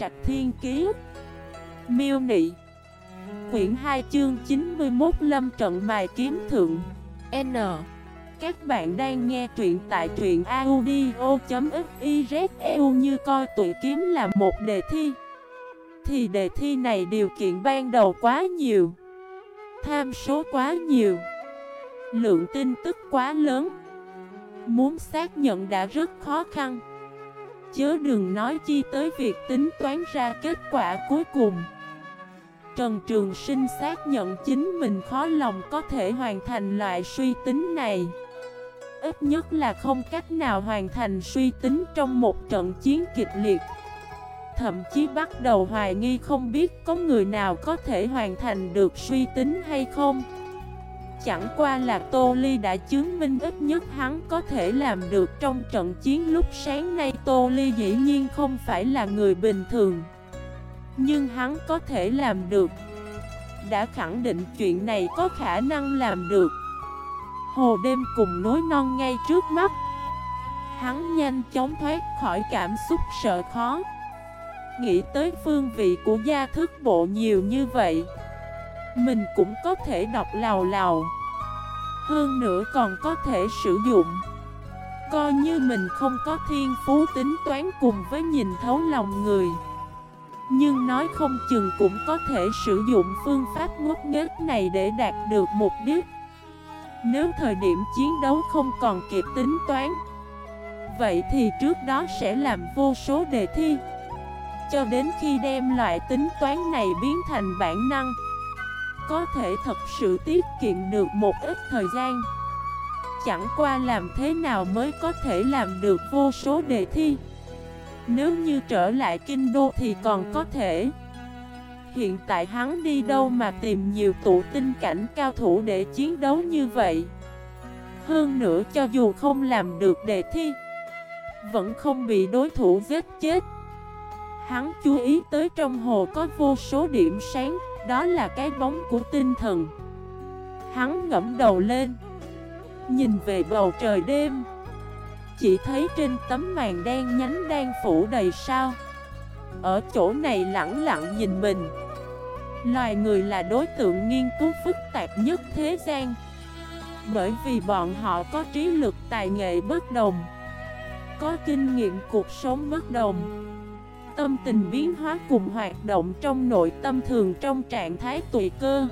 Trạch Thiên Kiế Miêu Nị. Quyển 2 chương 91 Lâm Trận Mài Kiếm Thượng. N. Các bạn đang nghe truyện tại truyện audio.xyzeu như coi tụi kiếm là một đề thi. Thì đề thi này điều kiện ban đầu quá nhiều, Tham số quá nhiều, Lượng tin tức quá lớn. Muốn xác nhận đã rất khó khăn. Chớ đừng nói chi tới việc tính toán ra kết quả cuối cùng. Trần Trường Sinh xác nhận chính mình khó lòng có thể hoàn thành loại suy tính này. Ít nhất là không cách nào hoàn thành suy tính trong một trận chiến kịch liệt. Thậm chí bắt đầu hoài nghi không biết có người nào có thể hoàn thành được suy tính hay không. Chẳng qua là Tô Ly đã chứng minh ít nhất hắn có thể làm được trong trận chiến lúc sáng nay. Tô Ly dĩ nhiên không phải là người bình thường, Nhưng hắn có thể làm được. Đã khẳng định chuyện này có khả năng làm được. Hồ đêm cùng nối non ngay trước mắt. Hắn nhanh chóng thoát khỏi cảm xúc sợ khó. Nghĩ tới phương vị của gia thức bộ nhiều như vậy mình cũng có thể đọc lào lào. Hơn nữa còn có thể sử dụng. Coi như mình không có thiên phú tính toán cùng với nhìn thấu lòng người. Nhưng nói không chừng cũng có thể sử dụng phương pháp ngốc nghếch này để đạt được mục đích. Nếu thời điểm chiến đấu không còn kịp tính toán, Vậy thì trước đó sẽ làm vô số đề thi. Cho đến khi đem loại tính toán này biến thành bản năng có thể thật sự tiết kiệm được một ít thời gian. Chẳng qua làm thế nào mới có thể làm được vô số đề thi? Nếu như trở lại kinh đô thì còn có thể. Hiện tại hắn đi đâu mà tìm nhiều tụ tinh cảnh cao thủ để chiến đấu như vậy? Hơn nữa cho dù không làm được đề thi Vẫn không bị đối thủ giết chết. Hắn chú ý tới trong hồ có vô số điểm sáng, đó là cái bóng của tinh thần. Hắn ngẫm đầu lên, nhìn về bầu trời đêm. Chỉ thấy trên tấm màn đen nhánh đang phủ đầy sao. Ở chỗ này lặng lặng nhìn mình. Loài người là đối tượng nghiên cứu phức tạp nhất thế gian. Bởi vì bọn họ có trí lực tài nghệ bất đồng Có kinh nghiệm cuộc sống bất đồng Tâm tình biến hóa cùng hoạt động trong nội tâm thường trong trạng thái tùy cơ.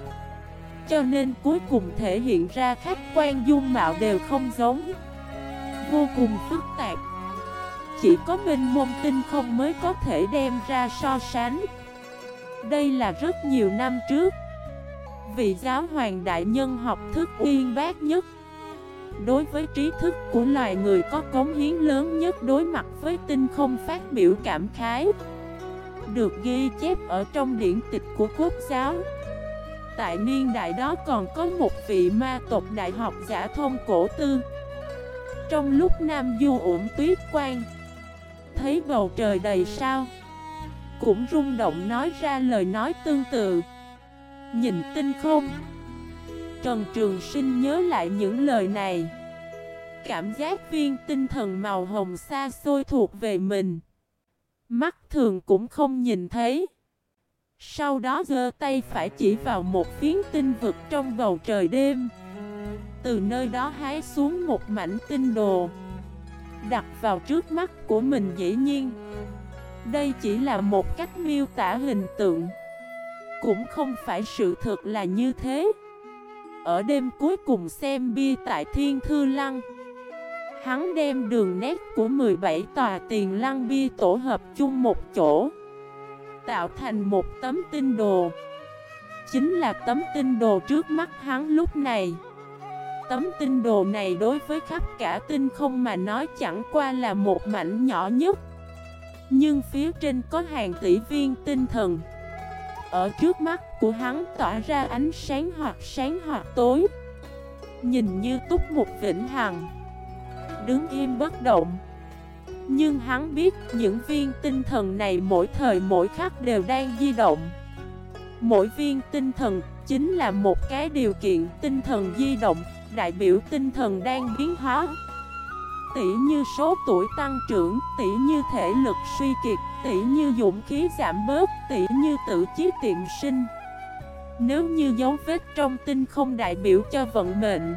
Cho nên cuối cùng thể hiện ra khách quan dung mạo đều không giống, Vô cùng phức tạp. Chỉ có bên môn tinh không mới có thể đem ra so sánh. Đây là rất nhiều năm trước, Vị giáo hoàng đại nhân học thức uyên bác nhất. Đối với trí thức của loài người có cống hiến lớn nhất đối mặt với tinh không phát biểu cảm khái, Được ghi chép ở trong điển tịch của quốc giáo. Tại niên đại đó còn có một vị ma tộc đại học giả thông cổ tư. Trong lúc Nam Du ủng tuyết quang Thấy bầu trời đầy sao, Cũng rung động nói ra lời nói tương tự. Nhìn tinh không Trần Trường Sinh nhớ lại những lời này. Cảm giác viên tinh thần màu hồng xa xôi thuộc về mình. Mắt thường cũng không nhìn thấy. Sau đó giơ tay phải chỉ vào một phiến tinh vực trong bầu trời đêm. Từ nơi đó hái xuống một mảnh tinh đồ. Đặt vào trước mắt của mình dĩ nhiên. Đây chỉ là một cách miêu tả hình tượng. Cũng không phải sự thật là như thế ở đêm cuối cùng xem bia tại Thiên Thư Lăng. Hắn đem đường nét của 17 tòa tiền lăng bia tổ hợp chung một chỗ, Tạo thành một tấm tinh đồ. Chính là tấm tinh đồ trước mắt hắn lúc này. Tấm tinh đồ này đối với khắp cả tinh không mà nói chẳng qua là một mảnh nhỏ nhất. Nhưng phía trên có hàng tỷ viên tinh thần ở trước mắt của hắn tỏa ra ánh sáng hoặc sáng hoặc tối. Nhìn như túc một vĩnh hằng, Đứng im bất động. Nhưng hắn biết những viên tinh thần này mỗi thời mỗi khắc đều đang di động. Mỗi viên tinh thần chính là một cái điều kiện tinh thần di động, Đại biểu tinh thần đang biến hóa tỷ như số tuổi tăng trưởng, tỷ như thể lực suy kiệt, tỷ như dũng khí giảm bớt, tỷ như tự chí tiệm sinh. Nếu như dấu vết trong tinh không đại biểu cho vận mệnh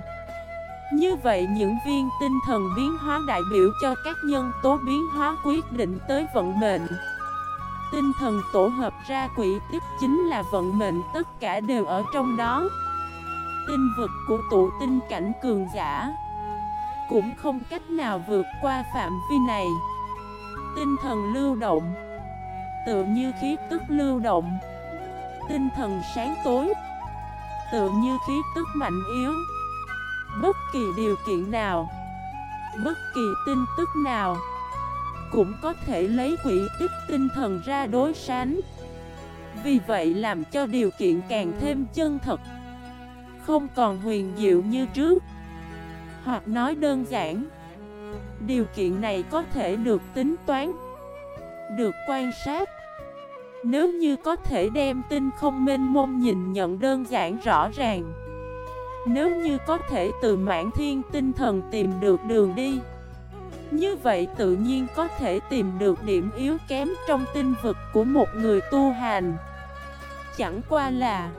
Như vậy những viên tinh thần biến hóa đại biểu cho các nhân tố biến hóa quyết định tới vận mệnh. Tinh thần tổ hợp ra quỷ tiếp chính là vận mệnh tất cả đều ở trong đó. Tinh vực của tụ tinh cảnh cường giả. Cũng không cách nào vượt qua phạm vi này. Tinh thần lưu động, Tự như khí tức lưu động. Tinh thần sáng tối, Tự như khí tức mạnh yếu. Bất kỳ điều kiện nào, Bất kỳ tin tức nào Cũng có thể lấy quỷ tích tinh thần ra đối sánh. Vì vậy làm cho điều kiện càng thêm chân thật, Không còn huyền diệu như trước. Hoặc nói đơn giản. Điều kiện này có thể được tính toán, Được quan sát. Nếu như có thể đem tinh không mênh mông nhìn nhận đơn giản rõ ràng. Nếu như có thể từ mãn thiên tinh thần tìm được đường đi. Như vậy tự nhiên có thể tìm được điểm yếu kém trong tinh vực của một người tu hành. Chẳng qua là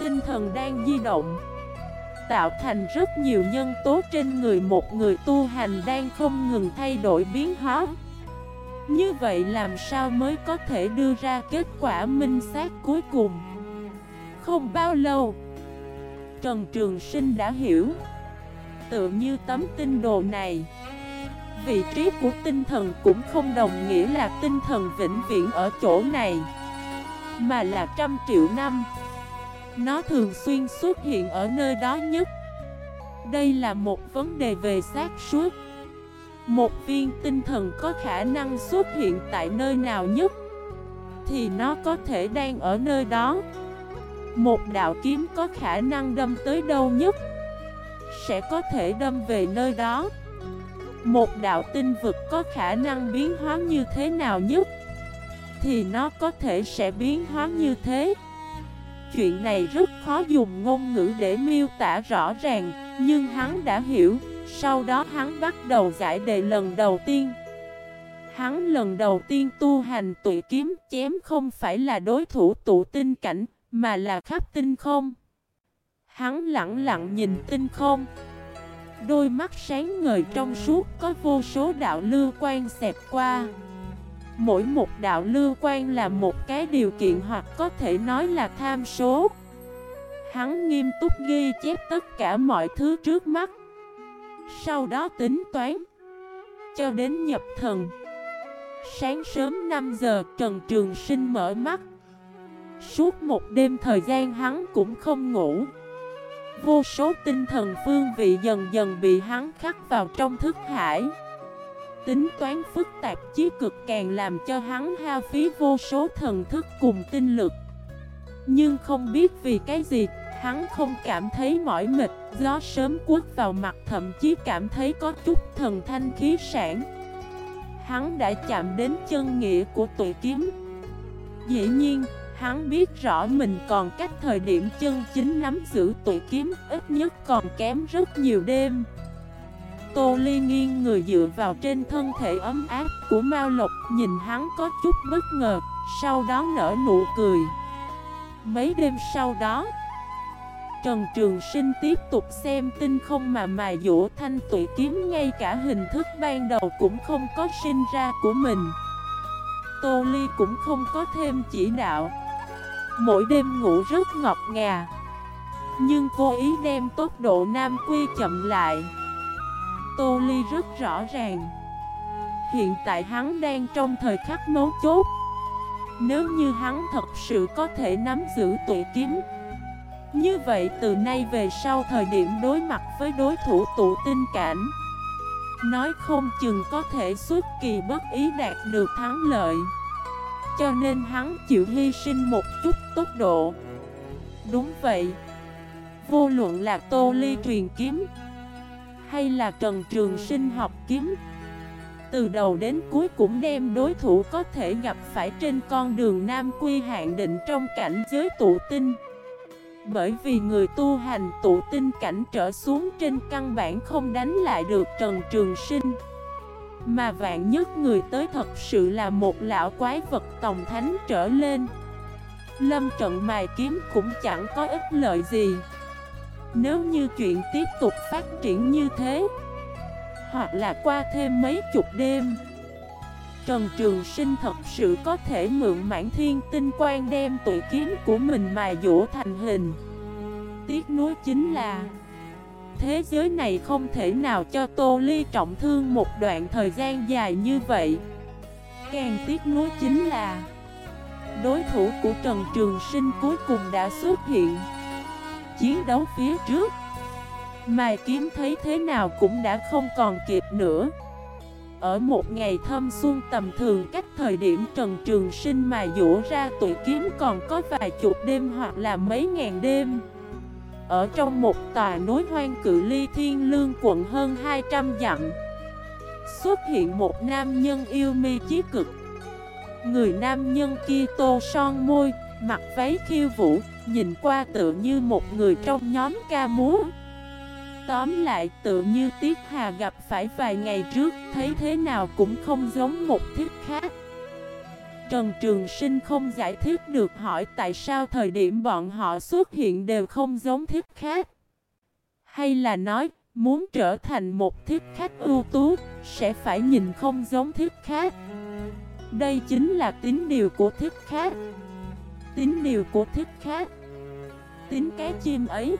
Tinh thần đang di động. Tạo thành rất nhiều nhân tố trên người một người tu hành đang không ngừng thay đổi biến hóa. Như vậy làm sao mới có thể đưa ra kết quả minh xác cuối cùng? Không bao lâu, Trần Trường Sinh đã hiểu. Tự như tấm tinh đồ này, Vị trí của tinh thần cũng không đồng nghĩa là tinh thần vĩnh viễn ở chỗ này, Mà là trăm triệu năm. Nó thường xuyên xuất hiện ở nơi đó nhất. Đây là một vấn đề về xác suốt một viên tinh thần có khả năng xuất hiện tại nơi nào nhất, Thì nó có thể đang ở nơi đó. Một đạo kiếm có khả năng đâm tới đâu nhất, Sẽ có thể đâm về nơi đó. Một đạo tinh vực có khả năng biến hóa như thế nào nhất, Thì nó có thể sẽ biến hóa như thế. Chuyện này rất khó dùng ngôn ngữ để miêu tả rõ ràng, Nhưng hắn đã hiểu. Sau đó hắn bắt đầu giải đề lần đầu tiên. Hắn lần đầu tiên tu hành tụi kiếm chém không phải là đối thủ tụ tinh cảnh, Mà là khắp tinh không. Hắn lặng lặng nhìn tinh không. Đôi mắt sáng ngời trong suốt có vô số đạo lưu quan xẹp qua. Mỗi một đạo lưu quan là một cái điều kiện hoặc có thể nói là tham số. Hắn nghiêm túc ghi chép tất cả mọi thứ trước mắt. Sau đó tính toán. Cho đến nhập thần. Sáng sớm 5 giờ, Trần Trường Sinh mở mắt. Suốt một đêm thời gian hắn cũng không ngủ. Vô số tinh thần phương vị dần dần bị hắn khắc vào trong thức hải. Tính toán phức tạp chí cực càng làm cho hắn hao phí vô số thần thức cùng tinh lực Nhưng không biết vì cái gì Hắn không cảm thấy mỏi mệt, gió sớm quất vào mặt thậm chí cảm thấy có chút thần thanh khí sản. Hắn đã chạm đến chân nghĩa của tụi kiếm. Dĩ nhiên, hắn biết rõ mình còn cách thời điểm chân chính nắm giữ tụi kiếm ít nhất còn kém rất nhiều đêm. Tô Ly nghiêng người dựa vào trên thân thể ấm áp của Mao Lộc nhìn hắn có chút bất ngờ, sau đó nở nụ cười. Mấy đêm sau đó, Trần Trường Sinh tiếp tục xem tinh không mà mài dũa thanh tụy kiếm ngay cả hình thức ban đầu cũng không có sinh ra của mình. Tô Ly cũng không có thêm chỉ đạo. Mỗi đêm ngủ rất ngọt ngà Nhưng cô ý đem tốc độ nam quy chậm lại. Tô Ly rất rõ ràng. Hiện tại hắn đang trong thời khắc mấu chốt. Nếu như hắn thật sự có thể nắm giữ tụi kiếm, như vậy từ nay về sau thời điểm đối mặt với đối thủ tụ tinh cảnh, Nói không chừng có thể suốt kỳ bất ý đạt được thắng lợi. Cho nên hắn chịu hy sinh một chút tốc độ. Đúng vậy. Vô luận là Tô Ly truyền kiếm hay là Trần Trường Sinh học kiếm? Từ đầu đến cuối cũng đem đối thủ có thể gặp phải trên con đường Nam Quy hạn định trong cảnh giới tụ tinh. Bởi vì người tu hành tụ tinh cảnh trở xuống trên căn bản không đánh lại được Trần Trường Sinh. Mà vạn nhất người tới thật sự là một lão quái vật tổng thánh trở lên, Lâm trận mài kiếm cũng chẳng có ích lợi gì. Nếu như chuyện tiếp tục phát triển như thế, Hoặc là qua thêm mấy chục đêm, Trần Trường Sinh thật sự có thể mượn mãn thiên tinh quan đem tuổi kiếm của mình mà dỗ thành hình. Tiếc nuối chính là, Thế giới này không thể nào cho Tô Ly trọng thương một đoạn thời gian dài như vậy. Càng tiếc nuối chính là, Đối thủ của Trần Trường Sinh cuối cùng đã xuất hiện. Chiến đấu phía trước. Mai kiếm thấy thế nào cũng đã không còn kịp nữa. Ở một ngày thâm xuân tầm thường cách thời điểm Trần Trường Sinh mà dỗ ra tuổi kiếm còn có vài chục đêm hoặc là mấy ngàn đêm. Ở trong một tòa núi hoang cự ly thiên lương quận hơn 200 dặm Xuất hiện một nam nhân yêu mi chí cực. Người nam nhân kia tô son môi, mặc váy khiêu vũ, nhìn qua tựa như một người trong nhóm ca múa. Tóm lại tự như Tiết Hà gặp phải vài ngày trước Thấy thế nào cũng không giống một thiết khác. Trần Trường Sinh không giải thích được hỏi tại sao thời điểm bọn họ xuất hiện đều không giống thiết khác. Hay là nói muốn trở thành một thiết khách ưu tú Sẽ phải nhìn không giống thiết khác. Đây chính là tín điều của thiết khác tính điều của thích khác tính cái chim ấy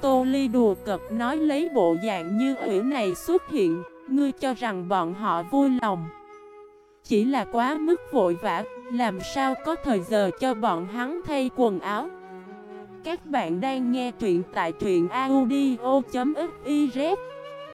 Tô Ly đùa cợt nói lấy bộ dạng như ủy này xuất hiện, ngươi cho rằng bọn họ vui lòng. Chỉ là quá mức vội vã, làm sao có thời giờ cho bọn hắn thay quần áo. Các bạn đang nghe truyện tại truyện audio.fif